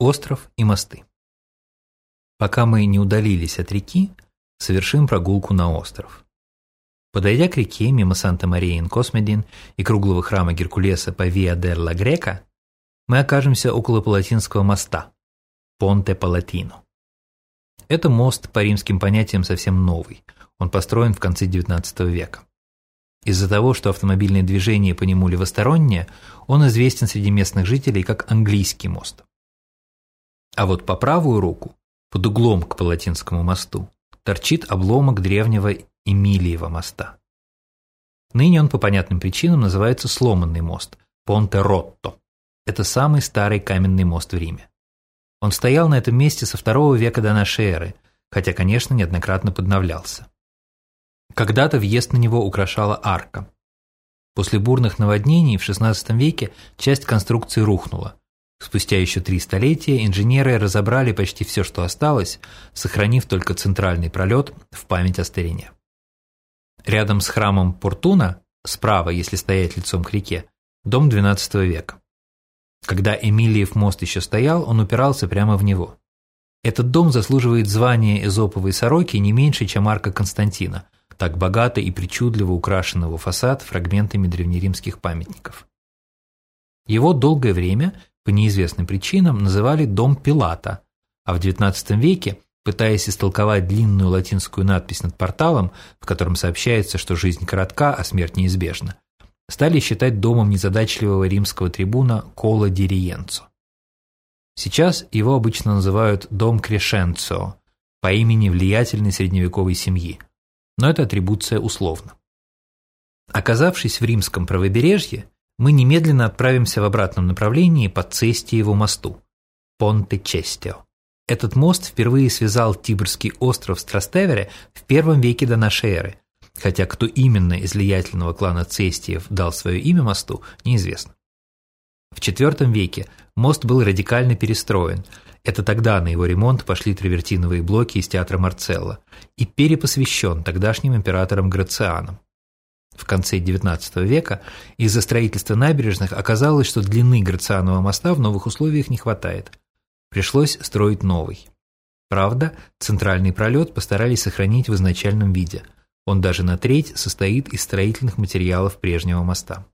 Остров и мосты. Пока мы не удалились от реки, совершим прогулку на остров. Подойдя к реке мимо Санта-Мария Космедин и круглого храма Геркулеса по Виа делла Грека, мы окажемся около Палатинского моста – Понте Палатино. Это мост по римским понятиям совсем новый, он построен в конце XIX века. Из-за того, что автомобильное движение по нему левостороннее, он известен среди местных жителей как английский мост. А вот по правую руку, под углом к Палатинскому мосту, торчит обломок древнего Эмилиева моста. Ныне он по понятным причинам называется сломанный мост – Понте-Ротто. Это самый старый каменный мост в Риме. Он стоял на этом месте со второго века до нашей эры, хотя, конечно, неоднократно подновлялся. Когда-то въезд на него украшала арка. После бурных наводнений в XVI веке часть конструкции рухнула, Спустя еще три столетия инженеры разобрали почти все, что осталось, сохранив только центральный пролет в память о старине. Рядом с храмом Портуна, справа, если стоять лицом к реке, дом XII века. Когда Эмилиев мост еще стоял, он упирался прямо в него. Этот дом заслуживает звания эзоповой сороки не меньше, чем арка Константина, так богато и причудливо украшенного фасад фрагментами древнеримских памятников. Его долгое время по неизвестным причинам называли «дом Пилата», а в XIX веке, пытаясь истолковать длинную латинскую надпись над порталом, в котором сообщается, что жизнь коротка, а смерть неизбежна, стали считать домом незадачливого римского трибуна Кола Дириенцо. Сейчас его обычно называют «дом Крешенцо» по имени влиятельной средневековой семьи, но эта атрибуция условна. Оказавшись в римском правобережье, мы немедленно отправимся в обратном направлении по Цестиеву мосту – Понте-Честио. Этот мост впервые связал Тибрский остров с Трастевере в первом веке до нашей эры, хотя кто именно из влиятельного клана Цестиев дал свое имя мосту, неизвестно. В IV веке мост был радикально перестроен, это тогда на его ремонт пошли травертиновые блоки из театра Марцелла, и перепосвящен тогдашним императором Грацианом в конце XIX века из-за строительства набережных оказалось, что длины Грацианова моста в новых условиях не хватает. Пришлось строить новый. Правда, центральный пролет постарались сохранить в изначальном виде. Он даже на треть состоит из строительных материалов прежнего моста.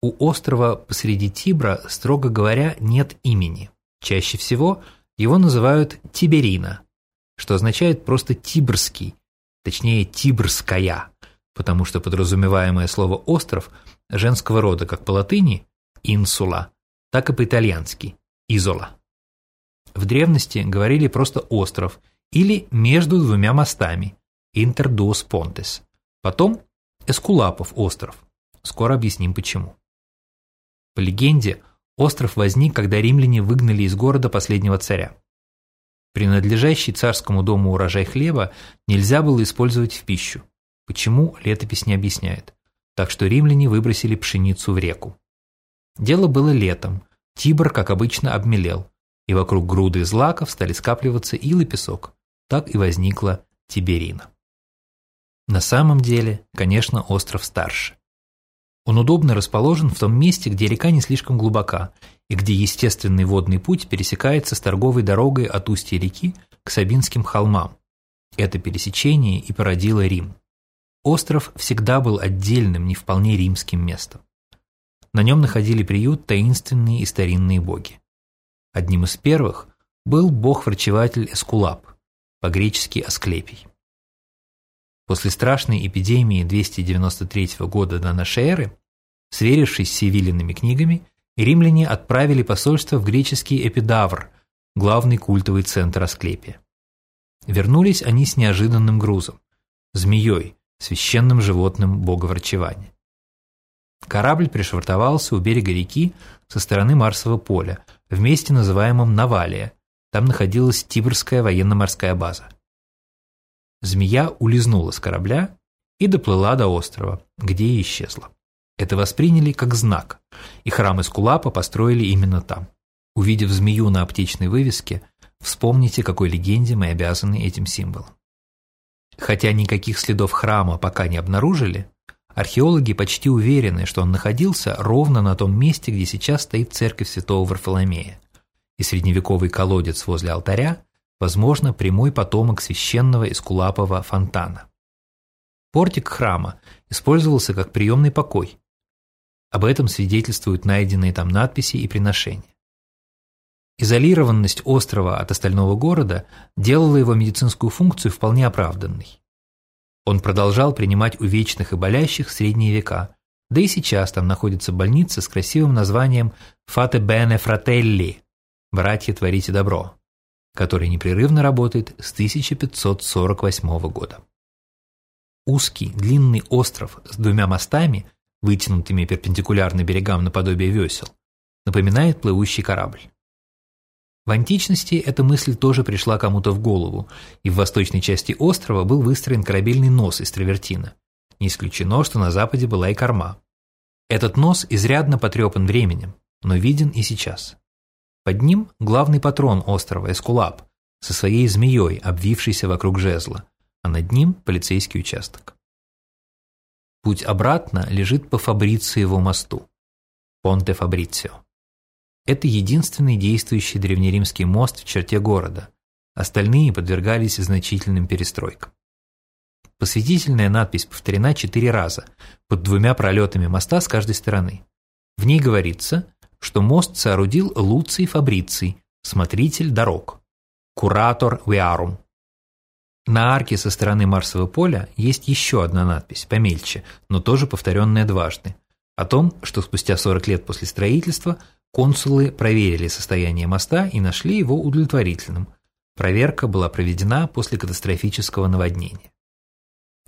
У острова посреди Тибра, строго говоря, нет имени. Чаще всего его называют Тиберина, что означает просто Тибрский, точнее Тибрская – потому что подразумеваемое слово «остров» женского рода как по латыни «инсула», так и по-итальянски «изола». В древности говорили просто «остров» или «между двумя мостами» «интер дуос понтес». Потом «эскулапов остров». Скоро объясним почему. По легенде, остров возник, когда римляне выгнали из города последнего царя. Принадлежащий царскому дому урожай хлеба нельзя было использовать в пищу. Почему, летопись не объясняет. Так что римляне выбросили пшеницу в реку. Дело было летом. Тибр, как обычно, обмелел, и вокруг груды злаков стали скапливаться ил и песок. Так и возникла Тиберина. На самом деле, конечно, остров старше. Он удобно расположен в том месте, где река не слишком глубока и где естественный водный путь пересекается с торговой дорогой от устья реки к Сабинским холмам. Это пересечение и породило Рим. Остров всегда был отдельным, не вполне римским местом. На нем находили приют таинственные и старинные боги. Одним из первых был бог-врачеватель Эскулап, по-гречески Асклепий. После страшной эпидемии 293 года до нашей эры, сверившись с севилиными книгами, римляне отправили посольство в греческий Эпидавр, главный культовый центр Асклепия. Вернулись они с неожиданным грузом – змеей, священным животным боговрачевания. Корабль пришвартовался у берега реки со стороны Марсового поля, в месте, называемом Навалия. Там находилась Тибрская военно-морская база. Змея улизнула с корабля и доплыла до острова, где и исчезла. Это восприняли как знак, и храм Эскулапа построили именно там. Увидев змею на аптечной вывеске, вспомните, какой легенде мы обязаны этим символом. Хотя никаких следов храма пока не обнаружили, археологи почти уверены, что он находился ровно на том месте, где сейчас стоит церковь святого Варфоломея. и средневековый колодец возле алтаря, возможно, прямой потомок священного эскулапового фонтана. Портик храма использовался как приемный покой. Об этом свидетельствуют найденные там надписи и приношения. Изолированность острова от остального города делала его медицинскую функцию вполне оправданной. Он продолжал принимать увечных и болящих в средние века, да и сейчас там находится больница с красивым названием «Fate bene fratelli» – «Братья, творите добро», который непрерывно работает с 1548 года. Узкий, длинный остров с двумя мостами, вытянутыми перпендикулярно берегам наподобие весел, напоминает плывущий корабль. В античности эта мысль тоже пришла кому-то в голову, и в восточной части острова был выстроен корабельный нос из травертина. Не исключено, что на западе была и корма. Этот нос изрядно потрепан временем, но виден и сейчас. Под ним главный патрон острова Эскулап со своей змеей, обвившейся вокруг жезла, а над ним полицейский участок. Путь обратно лежит по Фабрициеву мосту. Понте Фабрицио. Это единственный действующий древнеримский мост в черте города. Остальные подвергались значительным перестройкам. Посвятительная надпись повторена четыре раза, под двумя пролетами моста с каждой стороны. В ней говорится, что мост соорудил Луций Фабриций, смотритель дорог, куратор Виарум. На арке со стороны Марсового поля есть еще одна надпись, помельче, но тоже повторенная дважды, о том, что спустя 40 лет после строительства консулы проверили состояние моста и нашли его удовлетворительным. Проверка была проведена после катастрофического наводнения.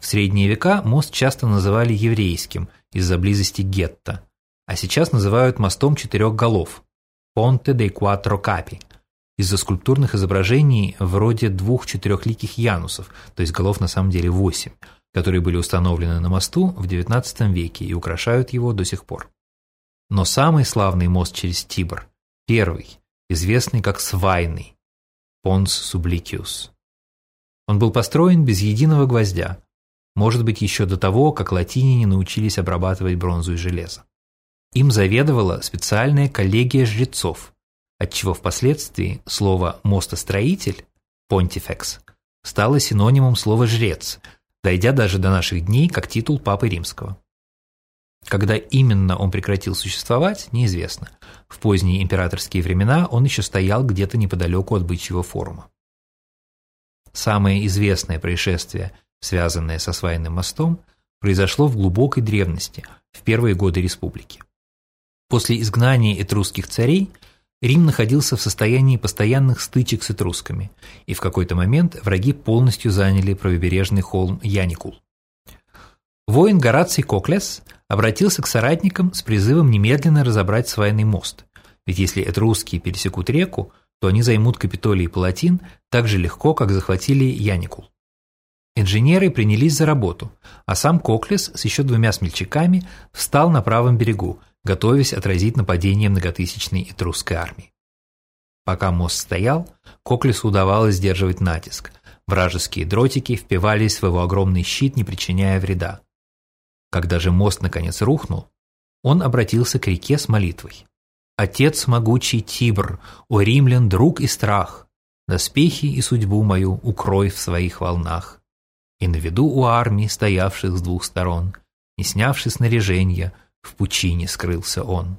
В средние века мост часто называли еврейским из-за близости гетто, а сейчас называют мостом четырех голов – Понте де Quattro Capi из-за скульптурных изображений вроде двух четырехликих янусов, то есть голов на самом деле восемь, которые были установлены на мосту в XIX веке и украшают его до сих пор. Но самый славный мост через Тибр – первый, известный как Свайный – Понс Субликиус. Он был построен без единого гвоздя, может быть, еще до того, как латиняне научились обрабатывать бронзу и железо. Им заведовала специальная коллегия жрецов, отчего впоследствии слово «мостостроитель» – «понтифекс» стало синонимом слова «жрец», дойдя даже до наших дней как титул Папы Римского. Когда именно он прекратил существовать, неизвестно. В поздние императорские времена он еще стоял где-то неподалеку от бычьего форума. Самое известное происшествие – связанное со свайным мостом, произошло в глубокой древности, в первые годы республики. После изгнания этрусских царей Рим находился в состоянии постоянных стычек с этрусками, и в какой-то момент враги полностью заняли правобережный холм Яникул. Воин Гораций Коклес обратился к соратникам с призывом немедленно разобрать свайный мост, ведь если этрусские пересекут реку, то они займут Капитолий и Палатин так же легко, как захватили Яникул. Инженеры принялись за работу, а сам Коклес с еще двумя смельчаками встал на правом берегу, готовясь отразить нападение многотысячной этрусской армии. Пока мост стоял, Коклесу удавалось сдерживать натиск. Вражеские дротики впивались в его огромный щит, не причиняя вреда. Когда же мост наконец рухнул, он обратился к реке с молитвой. «Отец могучий Тибр, о римлян, друг и страх, доспехи и судьбу мою укрой в своих волнах и на виду у армии, стоявших с двух сторон, не снявши снаряжения, в пучине скрылся он.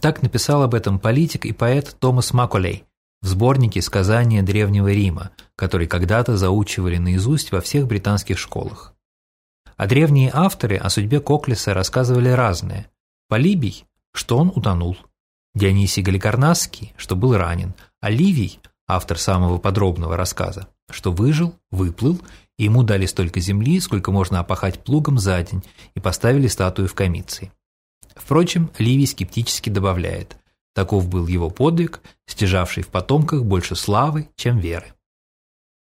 Так написал об этом политик и поэт Томас Маколей в сборнике «Сказания Древнего Рима», который когда-то заучивали наизусть во всех британских школах. А древние авторы о судьбе Коклиса рассказывали разное. Полибий, что он утонул. Дионисий Галикарнасский, что был ранен. А Ливий, автор самого подробного рассказа, что выжил, выплыл и ему дали столько земли, сколько можно опахать плугом за день, и поставили статую в комиции. Впрочем, Ливий скептически добавляет, таков был его подвиг, стяжавший в потомках больше славы, чем веры.